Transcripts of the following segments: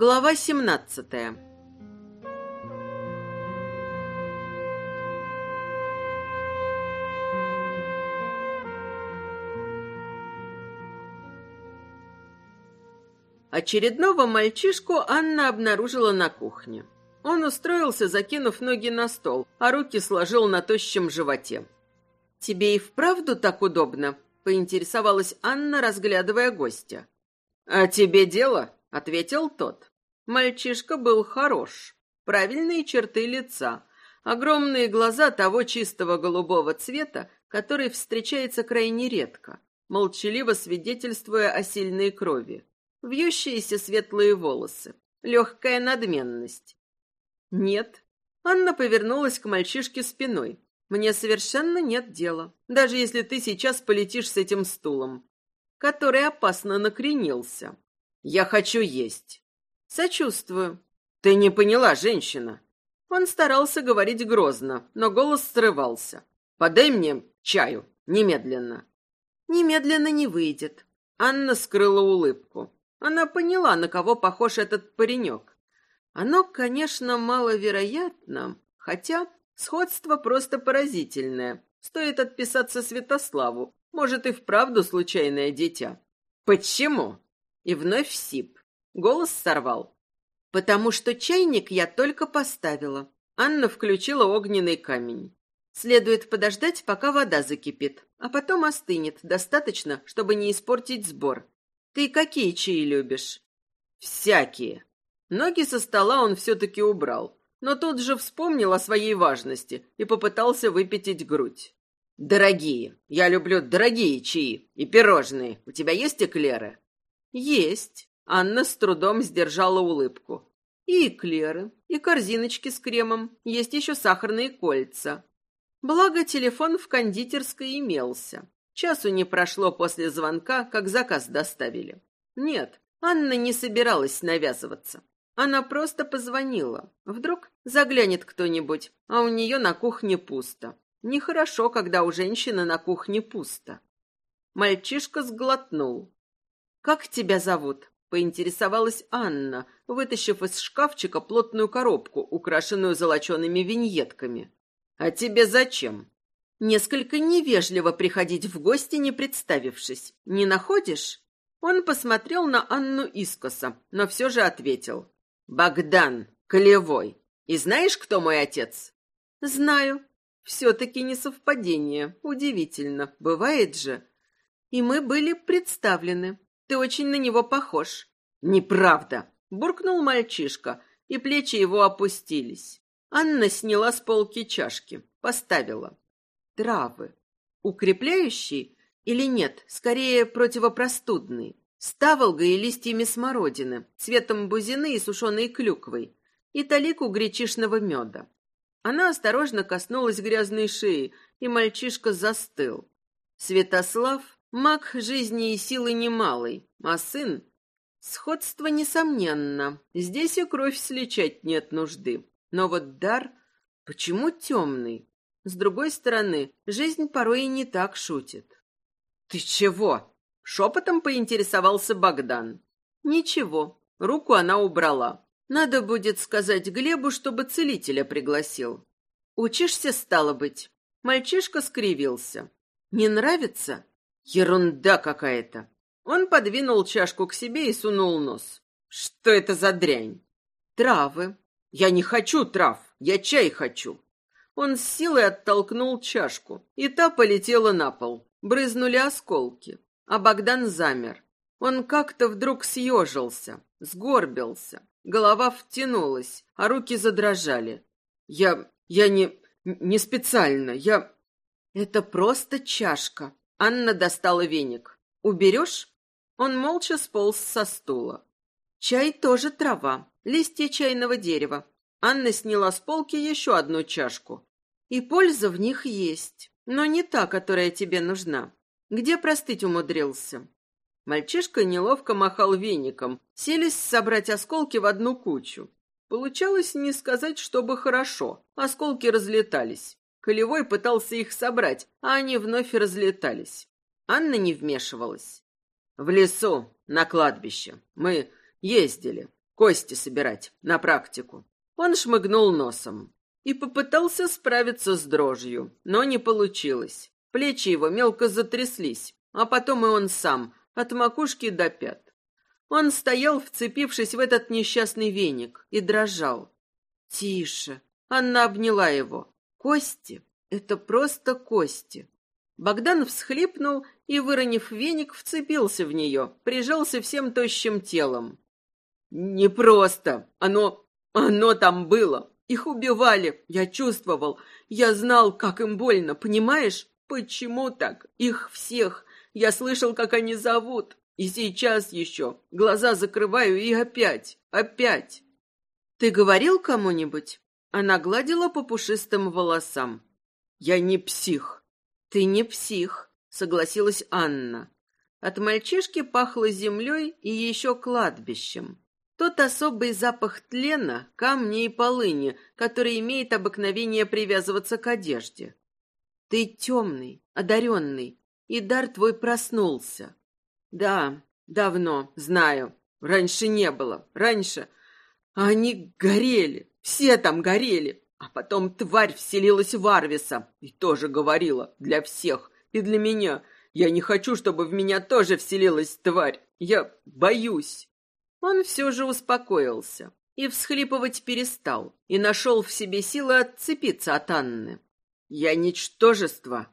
Глава 17 Очередного мальчишку Анна обнаружила на кухне. Он устроился, закинув ноги на стол, а руки сложил на тощем животе. «Тебе и вправду так удобно?» — поинтересовалась Анна, разглядывая гостя. «А тебе дело?» — ответил тот. Мальчишка был хорош. Правильные черты лица, огромные глаза того чистого голубого цвета, который встречается крайне редко, молчаливо свидетельствуя о сильной крови. Вьющиеся светлые волосы, легкая надменность. «Нет». Анна повернулась к мальчишке спиной. «Мне совершенно нет дела, даже если ты сейчас полетишь с этим стулом, который опасно накренился. Я хочу есть. Сочувствую. Ты не поняла, женщина. Он старался говорить грозно, но голос срывался. Подай мне чаю, немедленно. Немедленно не выйдет. Анна скрыла улыбку. Она поняла, на кого похож этот паренек. Оно, конечно, маловероятно, хотя сходство просто поразительное. Стоит отписаться Святославу. Может, и вправду случайное дитя. Почему? И вновь сип. Голос сорвал. «Потому что чайник я только поставила». Анна включила огненный камень. Следует подождать, пока вода закипит, а потом остынет, достаточно, чтобы не испортить сбор. Ты какие чаи любишь? Всякие. Ноги со стола он все-таки убрал, но тут же вспомнил о своей важности и попытался выпятить грудь. Дорогие. Я люблю дорогие чаи и пирожные. У тебя есть эклеры? Есть. Анна с трудом сдержала улыбку. И эклеры, и корзиночки с кремом, есть еще сахарные кольца. Благо, телефон в кондитерской имелся. Часу не прошло после звонка, как заказ доставили. Нет, Анна не собиралась навязываться. Она просто позвонила. Вдруг заглянет кто-нибудь, а у нее на кухне пусто. Нехорошо, когда у женщины на кухне пусто. Мальчишка сглотнул. «Как тебя зовут?» — поинтересовалась Анна, вытащив из шкафчика плотную коробку, украшенную золочеными виньетками. «А тебе зачем?» «Несколько невежливо приходить в гости, не представившись. Не находишь?» Он посмотрел на Анну искоса, но все же ответил. «Богдан, Колевой. И знаешь, кто мой отец?» «Знаю. Все-таки не совпадение. Удивительно. Бывает же. И мы были представлены. Ты очень на него похож». «Неправда!» — буркнул мальчишка, и плечи его опустились. Анна сняла с полки чашки, поставила. Травы. Укрепляющие или нет, скорее противопростудные. С таволгой и листьями смородины, цветом бузины и сушеной клюквой, и талику гречишного меда. Она осторожно коснулась грязной шеи, и мальчишка застыл. Святослав Маг жизни и силы немалый, а сын... Сходство несомненно. Здесь и кровь сличать нет нужды. Но вот дар... Почему темный? С другой стороны, жизнь порой и не так шутит. «Ты чего?» — шепотом поинтересовался Богдан. «Ничего». Руку она убрала. «Надо будет сказать Глебу, чтобы целителя пригласил». «Учишься, стало быть?» Мальчишка скривился. «Не нравится? Ерунда какая-то. Он подвинул чашку к себе и сунул нос. Что это за дрянь? Травы. Я не хочу трав, я чай хочу. Он с силой оттолкнул чашку, и та полетела на пол. Брызнули осколки, а Богдан замер. Он как-то вдруг съежился, сгорбился, голова втянулась, а руки задрожали. Я... я не... не специально, я... Это просто чашка, Анна достала веник. «Уберешь?» Он молча сполз со стула. «Чай тоже трава, листья чайного дерева». Анна сняла с полки еще одну чашку. «И польза в них есть, но не та, которая тебе нужна. Где простыть умудрился?» Мальчишка неловко махал веником, селись собрать осколки в одну кучу. Получалось не сказать, чтобы хорошо. Осколки разлетались. Колевой пытался их собрать, а они вновь разлетались. Анна не вмешивалась. «В лесу, на кладбище. Мы ездили. Кости собирать, на практику. Он шмыгнул носом и попытался справиться с дрожью, но не получилось. Плечи его мелко затряслись, а потом и он сам, от макушки до пят. Он стоял, вцепившись в этот несчастный веник, и дрожал. «Тише!» Анна обняла его. «Кости? Это просто кости!» Богдан всхлипнул и, выронив веник, вцепился в нее, прижался всем тощим телом. «Не просто! Оно... оно там было! Их убивали! Я чувствовал! Я знал, как им больно, понимаешь? Почему так? Их всех! Я слышал, как они зовут! И сейчас еще! Глаза закрываю и опять! Опять!» «Ты говорил кому-нибудь?» Она гладила по пушистым волосам. «Я не псих». «Ты не псих», — согласилась Анна. От мальчишки пахло землей и еще кладбищем. Тот особый запах тлена, камня и полыни, который имеет обыкновение привязываться к одежде. Ты темный, одаренный, и дар твой проснулся. Да, давно, знаю. Раньше не было. Раньше они горели, все там горели. А потом тварь вселилась в Арвиса и тоже говорила для всех и для меня. Я не хочу, чтобы в меня тоже вселилась тварь. Я боюсь. Он все же успокоился и всхлипывать перестал, и нашел в себе силы отцепиться от Анны. «Я ничтожество».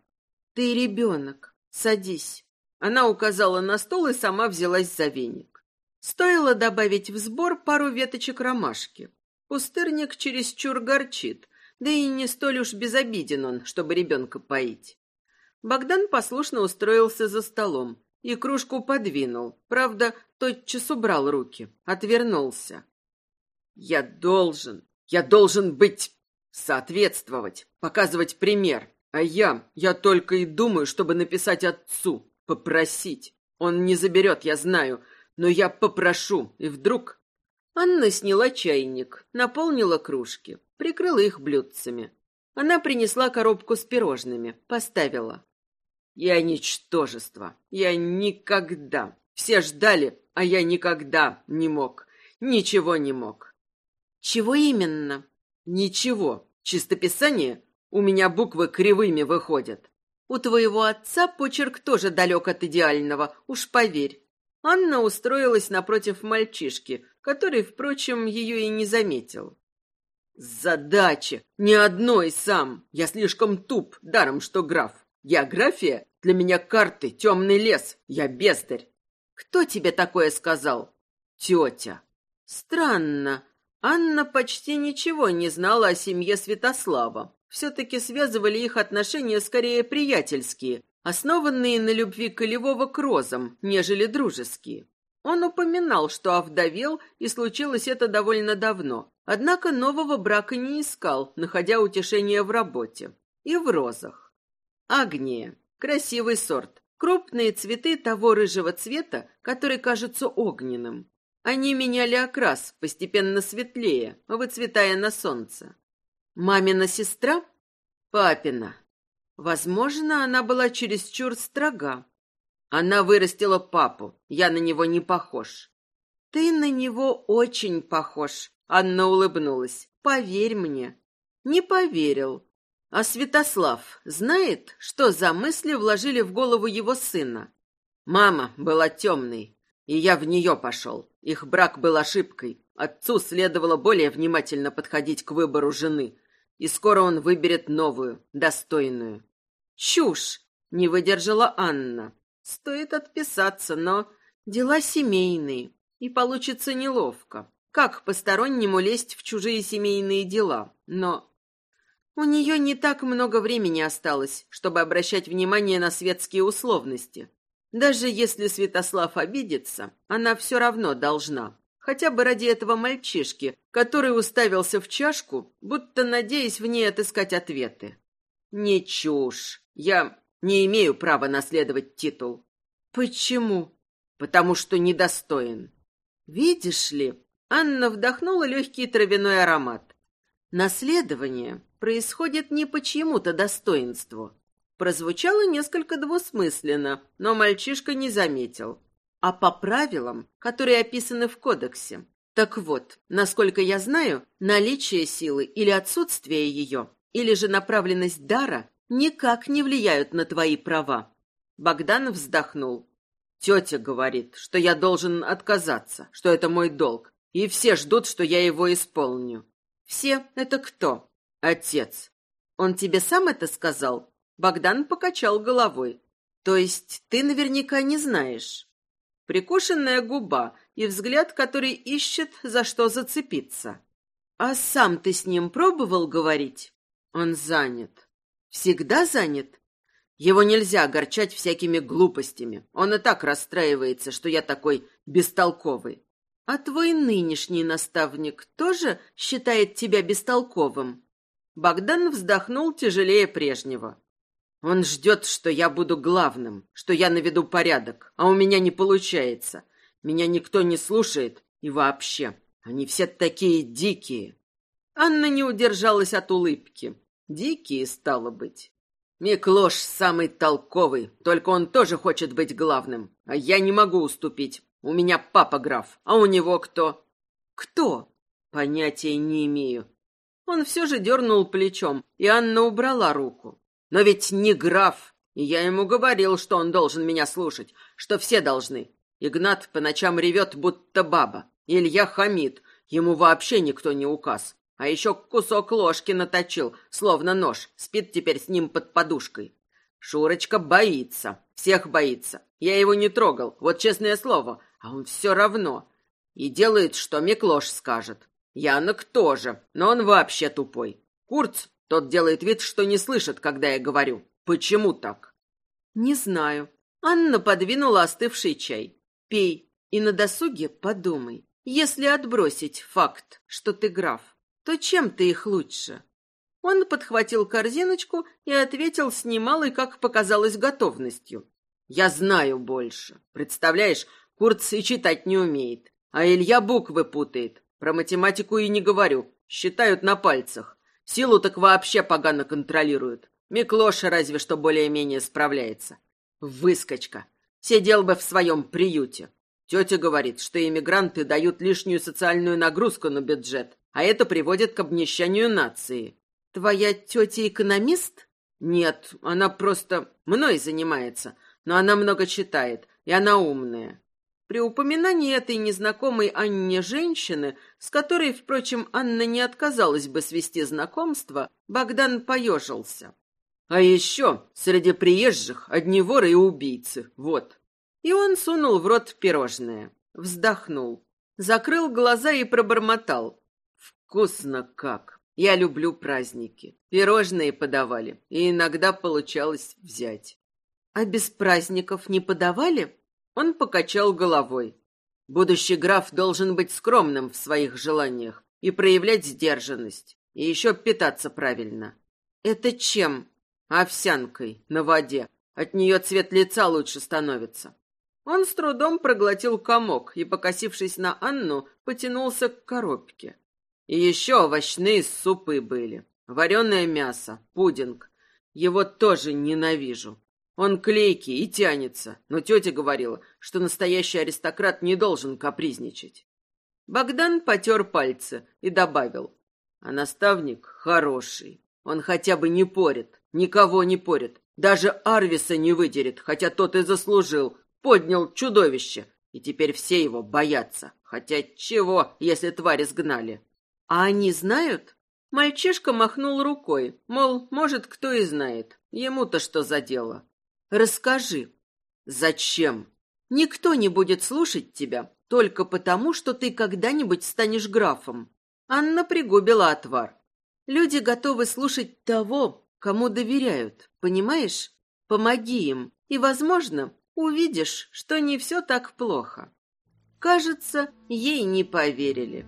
«Ты ребенок. Садись». Она указала на стол и сама взялась за веник. Стоило добавить в сбор пару веточек ромашки. Пустырник чересчур горчит, да и не столь уж безобиден он, чтобы ребенка поить. Богдан послушно устроился за столом и кружку подвинул. Правда, тотчас убрал руки, отвернулся. «Я должен, я должен быть, соответствовать, показывать пример. А я, я только и думаю, чтобы написать отцу, попросить. Он не заберет, я знаю, но я попрошу, и вдруг...» Анна сняла чайник, наполнила кружки, прикрыла их блюдцами. Она принесла коробку с пирожными, поставила. «Я ничтожество. Я никогда. Все ждали, а я никогда не мог. Ничего не мог». «Чего именно?» «Ничего. Чистописание? У меня буквы кривыми выходят». «У твоего отца почерк тоже далек от идеального, уж поверь. Анна устроилась напротив мальчишки, который, впрочем, ее и не заметил. «Задача! Ни одной сам! Я слишком туп, даром что граф. География? Для меня карты, темный лес. Я бездарь». «Кто тебе такое сказал?» «Тетя». «Странно. Анна почти ничего не знала о семье Святослава. Все-таки связывали их отношения скорее приятельские, основанные на любви Колевого к розам, нежели дружеские. Он упоминал, что овдовел, и случилось это довольно давно, однако нового брака не искал, находя утешение в работе и в розах. Агния. Красивый сорт. Крупные цветы того рыжего цвета, который кажется огненным. Они меняли окрас, постепенно светлее, выцветая на солнце. Мамина сестра? Папина. Возможно, она была чересчур строга. Она вырастила папу. Я на него не похож. Ты на него очень похож. Анна улыбнулась. Поверь мне. Не поверил. А Святослав знает, что за мысли вложили в голову его сына? Мама была темной, и я в нее пошел. Их брак был ошибкой. Отцу следовало более внимательно подходить к выбору жены и скоро он выберет новую, достойную. Чушь! Не выдержала Анна. Стоит отписаться, но дела семейные, и получится неловко. Как постороннему лезть в чужие семейные дела? Но у нее не так много времени осталось, чтобы обращать внимание на светские условности. Даже если Святослав обидится, она все равно должна. Хотя бы ради этого мальчишки, который уставился в чашку, будто надеясь в ней отыскать ответы. Не чушь. Я не имею права наследовать титул. Почему? Потому что недостоин. Видишь ли, Анна вдохнула легкий травяной аромат. Наследование происходит не по чьему-то достоинству. Прозвучало несколько двусмысленно, но мальчишка не заметил а по правилам, которые описаны в кодексе. Так вот, насколько я знаю, наличие силы или отсутствие ее, или же направленность дара никак не влияют на твои права. Богдан вздохнул. Тетя говорит, что я должен отказаться, что это мой долг, и все ждут, что я его исполню. Все — это кто? Отец. Он тебе сам это сказал? Богдан покачал головой. То есть ты наверняка не знаешь? Прикушенная губа и взгляд, который ищет, за что зацепиться. А сам ты с ним пробовал говорить? Он занят. Всегда занят? Его нельзя огорчать всякими глупостями. Он и так расстраивается, что я такой бестолковый. А твой нынешний наставник тоже считает тебя бестолковым? Богдан вздохнул тяжелее прежнего. Он ждет, что я буду главным, что я наведу порядок, а у меня не получается. Меня никто не слушает и вообще. Они все такие дикие. Анна не удержалась от улыбки. Дикие, стало быть. Миклош самый толковый, только он тоже хочет быть главным. А я не могу уступить. У меня папа граф, а у него кто? Кто? Понятия не имею. Он все же дернул плечом, и Анна убрала руку. Но ведь не граф. И я ему говорил, что он должен меня слушать, что все должны. Игнат по ночам ревет, будто баба. Илья хамит. Ему вообще никто не указ. А еще кусок ложки наточил, словно нож, спит теперь с ним под подушкой. Шурочка боится, всех боится. Я его не трогал, вот честное слово, а он все равно. И делает, что Миклош скажет. Янок тоже, но он вообще тупой. Курц, тот делает вид, что не слышит, когда я говорю. Почему так? Не знаю. Анна подвинула остывший чай. Пей и на досуге подумай. Если отбросить факт, что ты граф, то чем ты их лучше? Он подхватил корзиночку и ответил с немалой, как показалось, готовностью. «Я знаю больше. Представляешь, Курц и читать не умеет, а Илья буквы путает. Про математику и не говорю. Считают на пальцах. Силу так вообще погано контролируют. Миклоша разве что более-менее справляется. Выскочка. Сидел бы в своем приюте. Тетя говорит, что иммигранты дают лишнюю социальную нагрузку на бюджет, а это приводит к обнищанию нации. Твоя тетя экономист? Нет, она просто мной занимается, но она много читает, и она умная. При упоминании этой незнакомой Анне женщины, с которой, впрочем, Анна не отказалась бы свести знакомство, Богдан поежился. А еще среди приезжих одни воры и убийцы, вот. И он сунул в рот пирожное, вздохнул, закрыл глаза и пробормотал. Вкусно как! Я люблю праздники. Пирожные подавали, и иногда получалось взять. А без праздников не подавали? Он покачал головой. Будущий граф должен быть скромным в своих желаниях и проявлять сдержанность, и еще питаться правильно. Это чем? Овсянкой на воде. От нее цвет лица лучше становится. Он с трудом проглотил комок и, покосившись на Анну, потянулся к коробке. И еще овощные супы были. Вареное мясо, пудинг. Его тоже ненавижу. Он клейкий и тянется, но тетя говорила, что настоящий аристократ не должен капризничать. Богдан потер пальцы и добавил, а наставник хороший. Он хотя бы не порит, никого не порит. Даже Арвиса не выдерет, хотя тот и заслужил. Поднял чудовище, и теперь все его боятся. Хотя чего, если твари сгнали? А они знают? Мальчишка махнул рукой, мол, может, кто и знает. Ему-то что за дело? Расскажи. Зачем? Никто не будет слушать тебя только потому, что ты когда-нибудь станешь графом. Анна пригубила отвар. Люди готовы слушать того, кому доверяют, понимаешь? Помоги им, и, возможно, увидишь, что не все так плохо. Кажется, ей не поверили.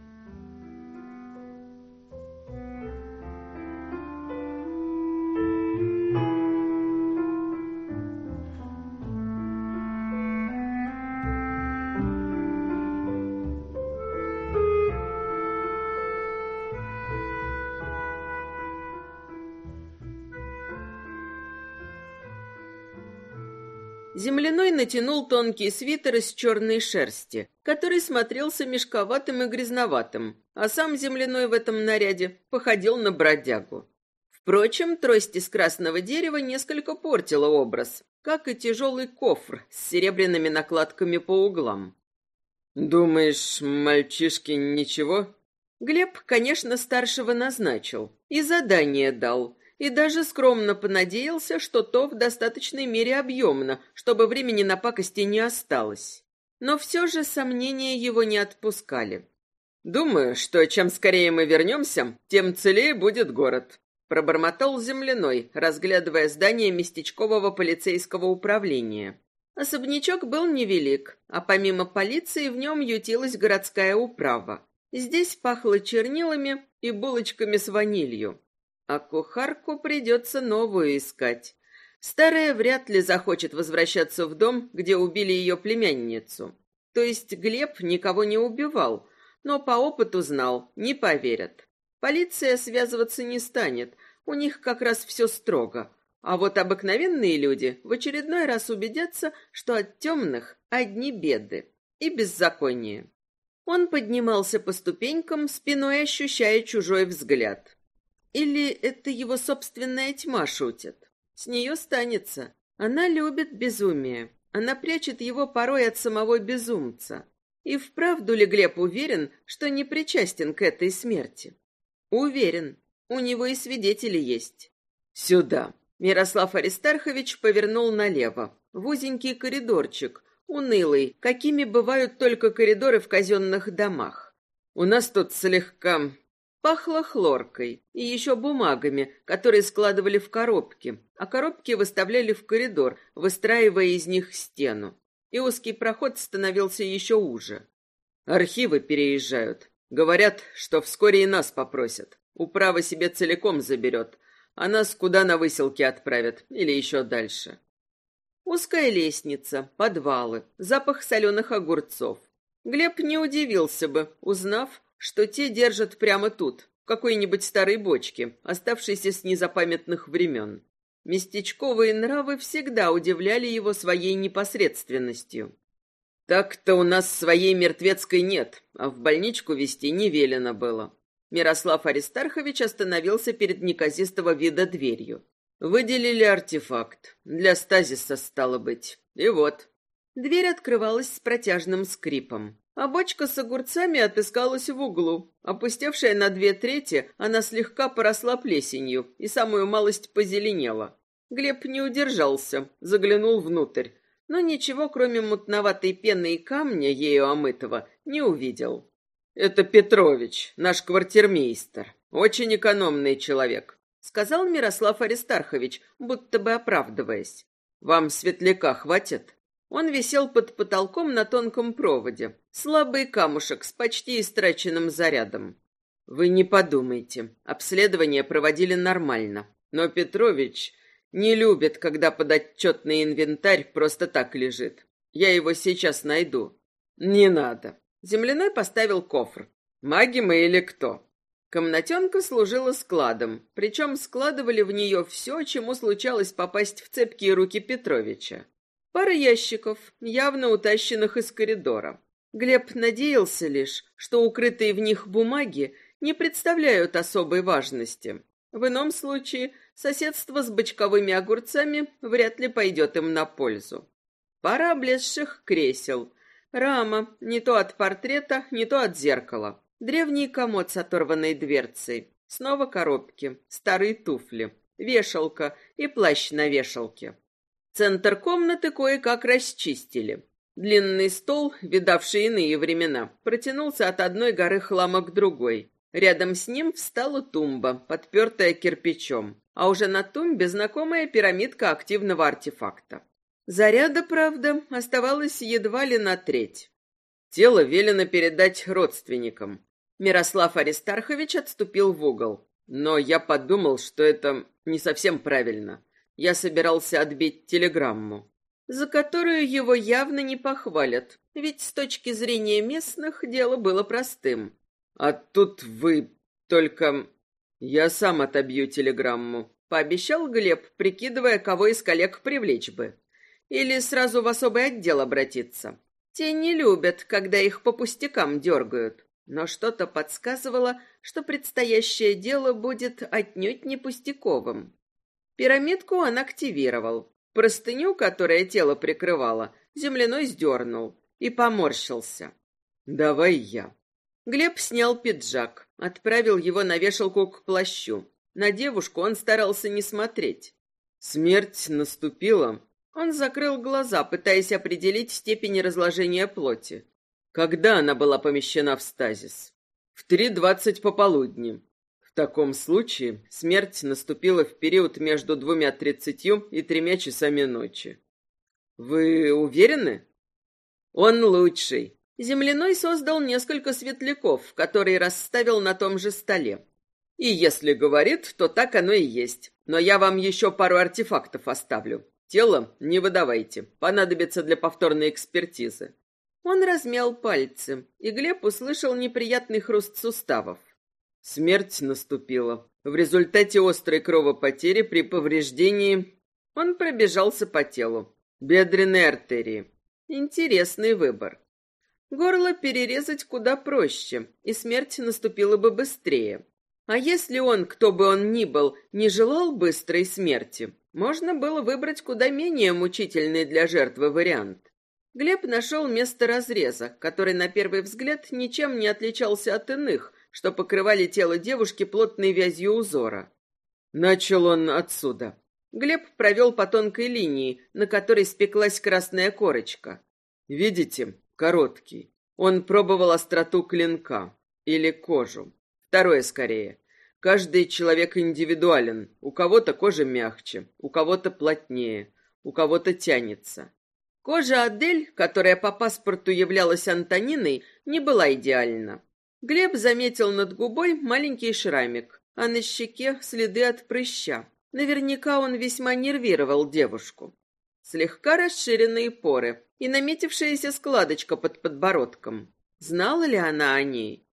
Земляной натянул тонкий свитер из черной шерсти, который смотрелся мешковатым и грязноватым, а сам земляной в этом наряде походил на бродягу. Впрочем, трость из красного дерева несколько портила образ, как и тяжелый кофр с серебряными накладками по углам. «Думаешь, мальчишки ничего?» Глеб, конечно, старшего назначил и задание дал, и даже скромно понадеялся, что то в достаточной мере объемно, чтобы времени на пакости не осталось. Но все же сомнения его не отпускали. «Думаю, что чем скорее мы вернемся, тем целее будет город», — пробормотал земляной, разглядывая здание местечкового полицейского управления. Особнячок был невелик, а помимо полиции в нем ютилась городская управа. Здесь пахло чернилами и булочками с ванилью. А кухарку придется новую искать. Старая вряд ли захочет возвращаться в дом, где убили ее племянницу. То есть Глеб никого не убивал, но по опыту знал, не поверят. Полиция связываться не станет, у них как раз все строго. А вот обыкновенные люди в очередной раз убедятся, что от темных одни беды и беззаконие. Он поднимался по ступенькам, спиной ощущая чужой взгляд. Или это его собственная тьма шутит? С нее станется. Она любит безумие. Она прячет его порой от самого безумца. И вправду ли Глеб уверен, что не причастен к этой смерти? Уверен. У него и свидетели есть. Сюда. Мирослав Аристархович повернул налево, в узенький коридорчик, унылый, какими бывают только коридоры в казенных домах. У нас тут слегка Пахло хлоркой и еще бумагами, которые складывали в коробки, а коробки выставляли в коридор, выстраивая из них стену. И узкий проход становился еще уже. Архивы переезжают. Говорят, что вскоре и нас попросят. Управа себе целиком заберет, а нас куда на выселки отправят или еще дальше. Узкая лестница, подвалы, запах соленых огурцов. Глеб не удивился бы, узнав, что те держат прямо тут, в какой-нибудь старой бочке, оставшейся с незапамятных времен. Местечковые нравы всегда удивляли его своей непосредственностью. Так-то у нас своей мертвецкой нет, а в больничку вести не велено было. Мирослав Аристархович остановился перед неказистого вида дверью. Выделили артефакт. Для стазиса, стало быть. И вот. Дверь открывалась с протяжным скрипом. А бочка с огурцами отыскалась в углу. Опустевшая на две трети, она слегка поросла плесенью и самую малость позеленела. Глеб не удержался, заглянул внутрь, но ничего, кроме мутноватой пены и камня, ею омытого, не увидел. «Это Петрович, наш квартирмейстер. Очень экономный человек», — сказал Мирослав Аристархович, будто бы оправдываясь. «Вам светляка хватит?» Он висел под потолком на тонком проводе. Слабый камушек с почти истраченным зарядом. Вы не подумайте, обследование проводили нормально. Но Петрович не любит, когда подотчетный инвентарь просто так лежит. Я его сейчас найду. Не надо. Земляной поставил кофр. Маги мы или кто? Комнатенка служила складом, причем складывали в нее все, чему случалось попасть в цепкие руки Петровича. Пара ящиков, явно утащенных из коридора. Глеб надеялся лишь, что укрытые в них бумаги не представляют особой важности. В ином случае соседство с бочковыми огурцами вряд ли пойдет им на пользу. Пара облезших кресел. Рама, не то от портрета, не то от зеркала. Древний комод с оторванной дверцей. Снова коробки, старые туфли, вешалка и плащ на вешалке. Центр комнаты кое-как расчистили. Длинный стол, видавший иные времена, протянулся от одной горы хлама к другой. Рядом с ним встала тумба, подпертая кирпичом, а уже на тумбе знакомая пирамидка активного артефакта. Заряда, правда, оставалось едва ли на треть. Тело велено передать родственникам. Мирослав Аристархович отступил в угол. Но я подумал, что это не совсем правильно. Я собирался отбить телеграмму, за которую его явно не похвалят, ведь с точки зрения местных дело было простым. А тут вы только... Я сам отобью телеграмму, пообещал Глеб, прикидывая, кого из коллег привлечь бы. Или сразу в особый отдел обратиться? Те не любят, когда их по пустякам дергают. Но что-то подсказывало, что предстоящее дело будет отнюдь не пустяковым. Пирамидку он активировал. Простыню, которая тело прикрывала, земляной сдернул и поморщился. «Давай я». Глеб снял пиджак, отправил его на вешалку к плащу. На девушку он старался не смотреть. Смерть наступила. Он закрыл глаза, пытаясь определить степень разложения плоти. Когда она была помещена в стазис? В три двадцать пополудни. Таком случае смерть наступила в период между двумя тридцатью и тремя часами ночи. Вы уверены? Он лучший. Земляной создал несколько светляков, которые расставил на том же столе. И если говорит, то так оно и есть. Но я вам еще пару артефактов оставлю. Тело не выдавайте, понадобится для повторной экспертизы. Он размял пальцы, и Глеб услышал неприятный хруст суставов. Смерть наступила. В результате острой кровопотери при повреждении он пробежался по телу. Бедренной артерии. Интересный выбор. Горло перерезать куда проще, и смерть наступила бы быстрее. А если он, кто бы он ни был, не желал быстрой смерти, можно было выбрать куда менее мучительный для жертвы вариант. Глеб нашел место разреза, который на первый взгляд ничем не отличался от иных, что покрывали тело девушки плотной вязью узора. Начал он отсюда. Глеб провел по тонкой линии, на которой спеклась красная корочка. Видите, короткий. Он пробовал остроту клинка или кожу. Второе скорее. Каждый человек индивидуален. У кого-то кожа мягче, у кого-то плотнее, у кого-то тянется. Кожа Адель, которая по паспорту являлась Антониной, не была идеальна. Глеб заметил над губой маленький шрамик, а на щеке следы от прыща. Наверняка он весьма нервировал девушку. Слегка расширенные поры и наметившаяся складочка под подбородком. Знала ли она о ней?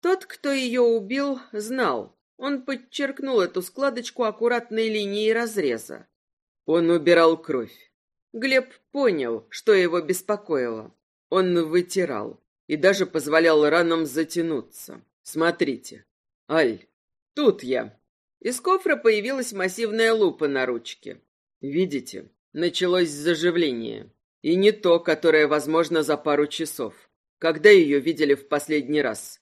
Тот, кто ее убил, знал. Он подчеркнул эту складочку аккуратной линией разреза. Он убирал кровь. Глеб понял, что его беспокоило. Он вытирал и даже позволял ранам затянуться. Смотрите. Аль, тут я. Из кофра появилась массивная лупа на ручке. Видите, началось заживление. И не то, которое возможно за пару часов. Когда ее видели в последний раз?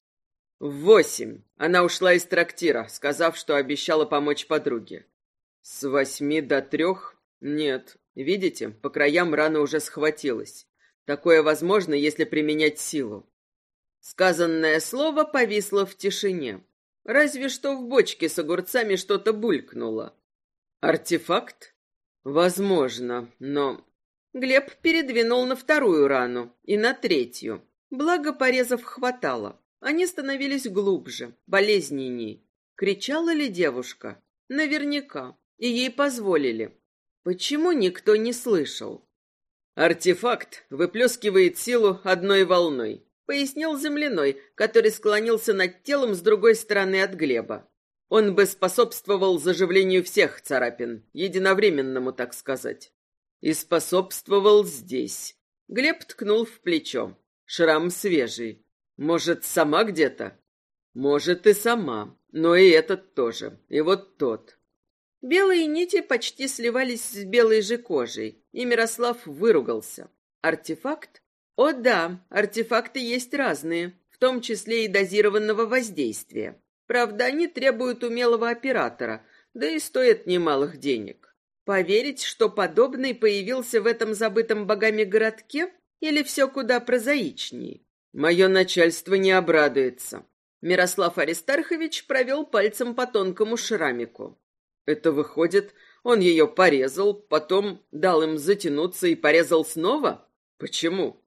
В восемь. Она ушла из трактира, сказав, что обещала помочь подруге. С восьми до трех? Нет. Видите, по краям рана уже схватилась. Такое возможно, если применять силу. Сказанное слово повисло в тишине. Разве что в бочке с огурцами что-то булькнуло. Артефакт? Возможно, но... Глеб передвинул на вторую рану и на третью. Благо порезов хватало. Они становились глубже, болезненней. Кричала ли девушка? Наверняка. И ей позволили. Почему никто не слышал? Артефакт выплескивает силу одной волной, пояснил земляной, который склонился над телом с другой стороны от Глеба. Он бы способствовал заживлению всех царапин, единовременному, так сказать. И способствовал здесь. Глеб ткнул в плечо. Шрам свежий, может, сама где-то? Может, и сама, но и этот тоже, и вот тот. Белые нити почти сливались с белой же кожей, и Мирослав выругался. Артефакт? О да, артефакты есть разные, в том числе и дозированного воздействия. Правда, они требуют умелого оператора, да и стоят немалых денег. Поверить, что подобный появился в этом забытом богами городке, или все куда прозаичнее? Мое начальство не обрадуется. Мирослав Аристархович провел пальцем по тонкому шрамику. Это выходит, он ее порезал, потом дал им затянуться и порезал снова? Почему?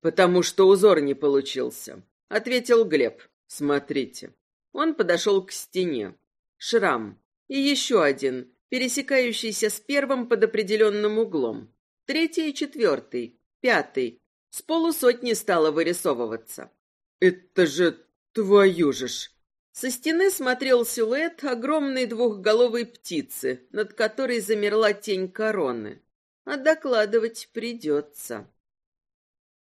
Потому что узор не получился, ответил Глеб. Смотрите. Он подошел к стене. Шрам. И еще один, пересекающийся с первым под определенным углом. Третий и четвертый. Пятый. С полусотни стало вырисовываться. «Это же твою же ж!» Со стены смотрел силуэт огромной двухголовой птицы, над которой замерла тень короны. а докладывать придется.